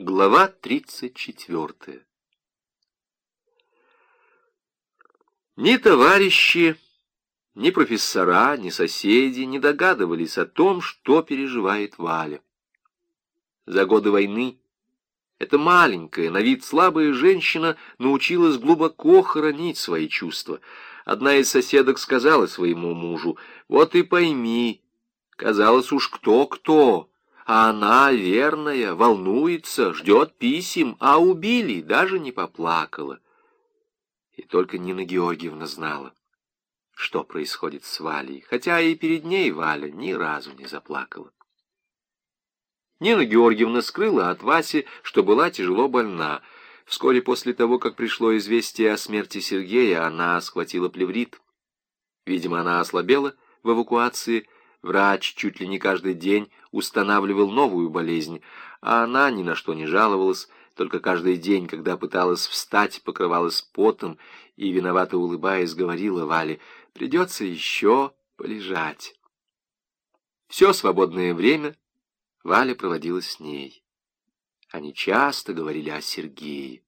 Глава 34 Ни товарищи, ни профессора, ни соседи не догадывались о том, что переживает Валя. За годы войны эта маленькая, на вид слабая женщина научилась глубоко хоронить свои чувства. Одна из соседок сказала своему мужу, «Вот и пойми, казалось уж кто-кто, а она верная, волнуется, ждет писем, а убили, даже не поплакала». И только Нина Георгиевна знала, что происходит с Валей, хотя и перед ней Валя ни разу не заплакала. Нина Георгиевна скрыла от Васи, что была тяжело больна. Вскоре после того, как пришло известие о смерти Сергея, она схватила плеврит. Видимо, она ослабела в эвакуации. Врач чуть ли не каждый день устанавливал новую болезнь, а она ни на что не жаловалась, только каждый день, когда пыталась встать, покрывалась потом и, виновато улыбаясь, говорила Вале, «Придется еще полежать». Все свободное время Валя проводила с ней. Они часто говорили о Сергее.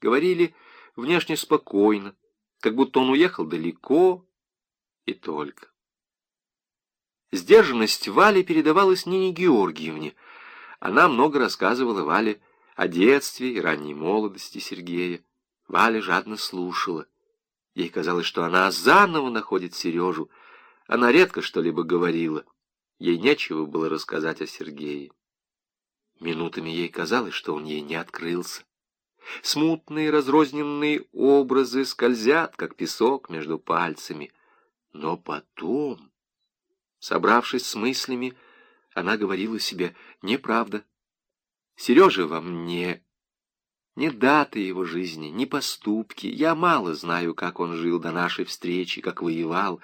Говорили внешне спокойно, как будто он уехал далеко и только. Сдержанность Вали передавалась Нине Георгиевне. Она много рассказывала Вале о детстве и ранней молодости Сергея. Валя жадно слушала. Ей казалось, что она заново находит Сережу. Она редко что-либо говорила. Ей нечего было рассказать о Сергее. Минутами ей казалось, что он ей не открылся. Смутные разрозненные образы скользят, как песок между пальцами. Но потом, собравшись с мыслями, она говорила себе «неправда». Сережа во мне. Ни даты его жизни, ни поступки. Я мало знаю, как он жил до нашей встречи, как воевал.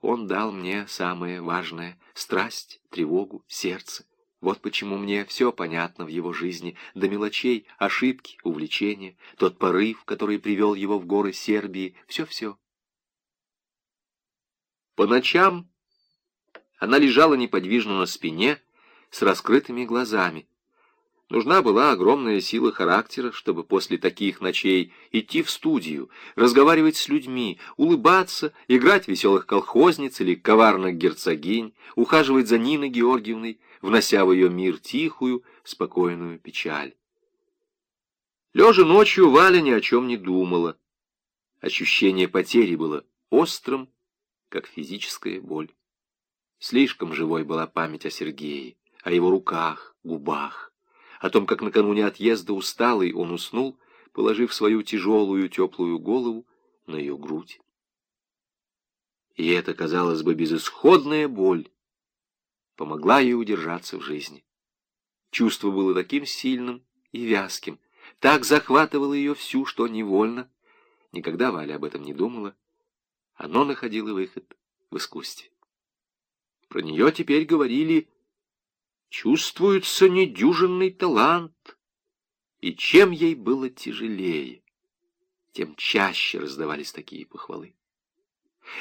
Он дал мне самое важное — страсть, тревогу, сердце. Вот почему мне все понятно в его жизни, до мелочей, ошибки, увлечения, тот порыв, который привел его в горы Сербии, все-все. По ночам она лежала неподвижно на спине, с раскрытыми глазами. Нужна была огромная сила характера, чтобы после таких ночей идти в студию, разговаривать с людьми, улыбаться, играть веселых колхозниц или коварных герцогинь, ухаживать за Ниной Георгиевной, внося в ее мир тихую, спокойную печаль. Лежа ночью, Валя ни о чем не думала. Ощущение потери было острым, как физическая боль. Слишком живой была память о Сергее, о его руках, губах о том, как накануне отъезда усталый он уснул, положив свою тяжелую теплую голову на ее грудь. И это, казалось бы, безысходная боль помогла ей удержаться в жизни. Чувство было таким сильным и вязким, так захватывало ее всю, что невольно, никогда Валя об этом не думала, оно находило выход в искусстве. Про нее теперь говорили чувствуется недюжинный талант. И чем ей было тяжелее, тем чаще раздавались такие похвалы.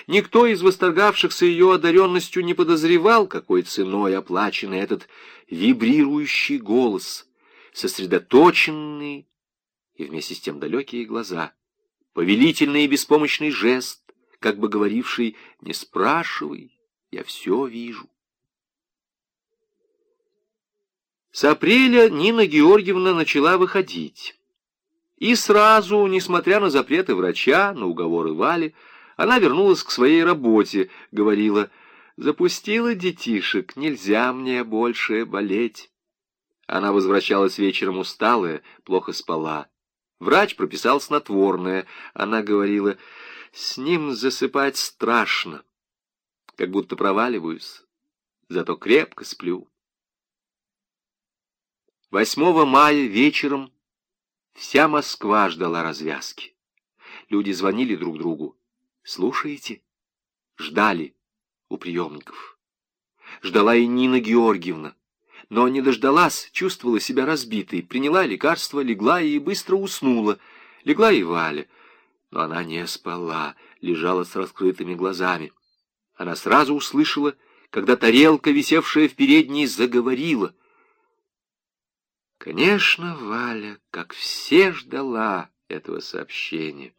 Никто из восторгавшихся ее одаренностью не подозревал, какой ценой оплачен этот вибрирующий голос, сосредоточенный и вместе с тем далекие глаза, повелительный и беспомощный жест, как бы говоривший «не спрашивай, я все вижу». С апреля Нина Георгиевна начала выходить. И сразу, несмотря на запреты врача, на уговоры Вали, она вернулась к своей работе, говорила, «Запустила детишек, нельзя мне больше болеть». Она возвращалась вечером усталая, плохо спала. Врач прописал снотворное. Она говорила, «С ним засыпать страшно, как будто проваливаюсь, зато крепко сплю». 8 мая вечером вся Москва ждала развязки. Люди звонили друг другу. «Слушаете?» Ждали у приемников. Ждала и Нина Георгиевна. Но не дождалась, чувствовала себя разбитой, приняла лекарство, легла и быстро уснула. Легла и Валя. Но она не спала, лежала с раскрытыми глазами. Она сразу услышала, когда тарелка, висевшая в передней, заговорила. Конечно, Валя, как все, ждала этого сообщения.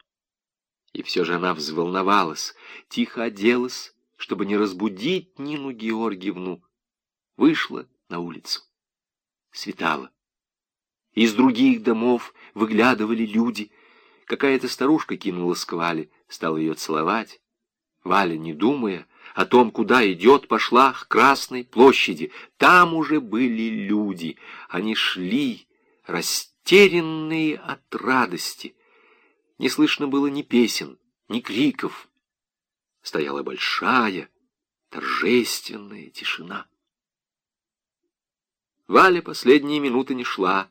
И все же она взволновалась, тихо оделась, чтобы не разбудить Нину Георгиевну, вышла на улицу. Светало. Из других домов выглядывали люди. Какая-то старушка кинулась к Вале, стала ее целовать. Валя, не думая о том, куда идет, пошла к Красной площади. Там уже были люди. Они шли, растерянные от радости. Не слышно было ни песен, ни криков. Стояла большая, торжественная тишина. Валя последние минуты не шла,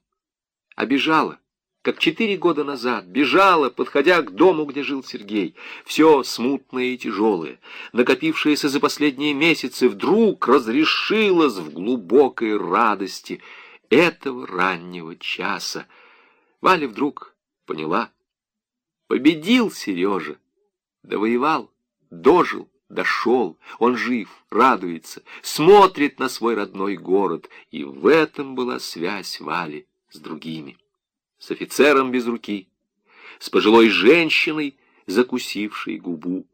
а бежала, как четыре года назад, бежала, подходя к дому, где жил Сергей. Все смутное и тяжелое, накопившееся за последние месяцы, вдруг разрешилось в глубокой радости этого раннего часа. Валя вдруг поняла — Победил Сережа, довоевал, дожил, дошел, он жив, радуется, смотрит на свой родной город, и в этом была связь Вали с другими. С офицером без руки, с пожилой женщиной, закусившей губу,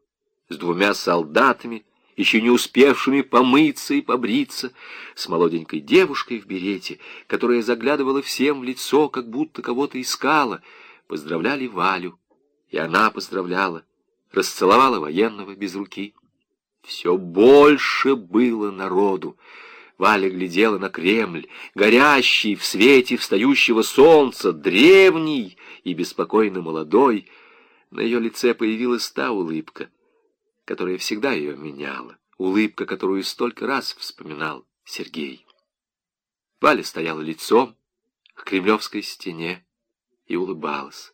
с двумя солдатами, еще не успевшими помыться и побриться, с молоденькой девушкой в берете, которая заглядывала всем в лицо, как будто кого-то искала, поздравляли Валю и она поздравляла, расцеловала военного без руки. Все больше было народу. Валя глядела на Кремль, горящий в свете встающего солнца, древний и беспокойно молодой. На ее лице появилась та улыбка, которая всегда ее меняла, улыбка, которую столько раз вспоминал Сергей. Валя стояла лицом к кремлевской стене и улыбалась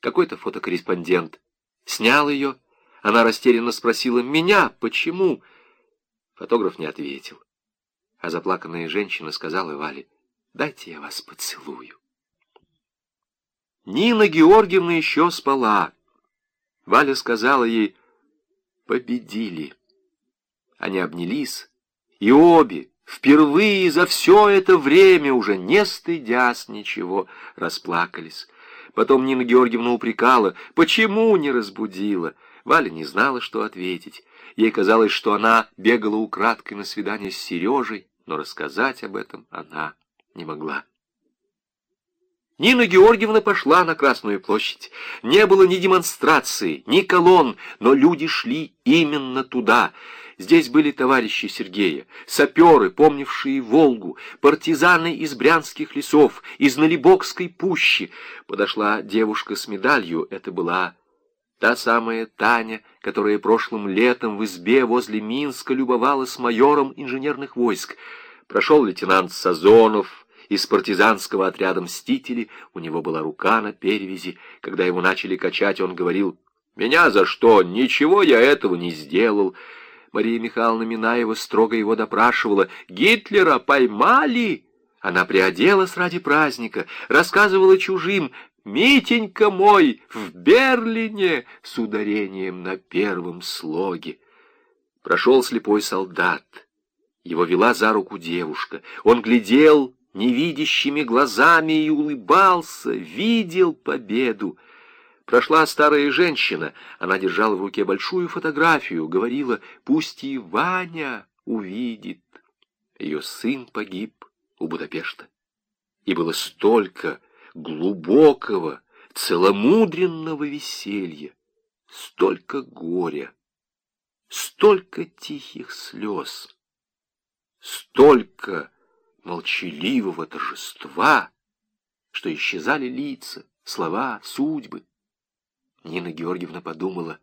какой-то фотокорреспондент. Снял ее. Она растерянно спросила, «Меня? Почему?» Фотограф не ответил. А заплаканная женщина сказала Вале, «Дайте я вас поцелую». Нина Георгиевна еще спала. Валя сказала ей, «Победили». Они обнялись, и обе, впервые за все это время, уже не стыдясь ничего, расплакались. Потом Нина Георгиевна упрекала, почему не разбудила. Валя не знала, что ответить. Ей казалось, что она бегала украдкой на свидание с Сережей, но рассказать об этом она не могла. Нина Георгиевна пошла на Красную площадь. Не было ни демонстрации, ни колонн, но люди шли именно туда — Здесь были товарищи Сергея, саперы, помнившие Волгу, партизаны из брянских лесов, из Налибокской пущи. Подошла девушка с медалью, это была та самая Таня, которая прошлым летом в избе возле Минска любовалась майором инженерных войск. Прошел лейтенант Сазонов, из партизанского отряда «Мстители», у него была рука на перевязи. Когда его начали качать, он говорил, «Меня за что? Ничего я этого не сделал». Мария Михайловна Минаева строго его допрашивала. «Гитлера поймали!» Она приоделась ради праздника, рассказывала чужим. «Митенька мой в Берлине!» с ударением на первом слоге. Прошел слепой солдат. Его вела за руку девушка. Он глядел невидящими глазами и улыбался, видел победу. Прошла старая женщина. Она держала в руке большую фотографию, говорила, пусть и Ваня увидит. Ее сын погиб у Будапешта. И было столько глубокого, целомудренного веселья, столько горя, столько тихих слез, столько молчаливого торжества, что исчезали лица, слова, судьбы. Нина Георгиевна подумала,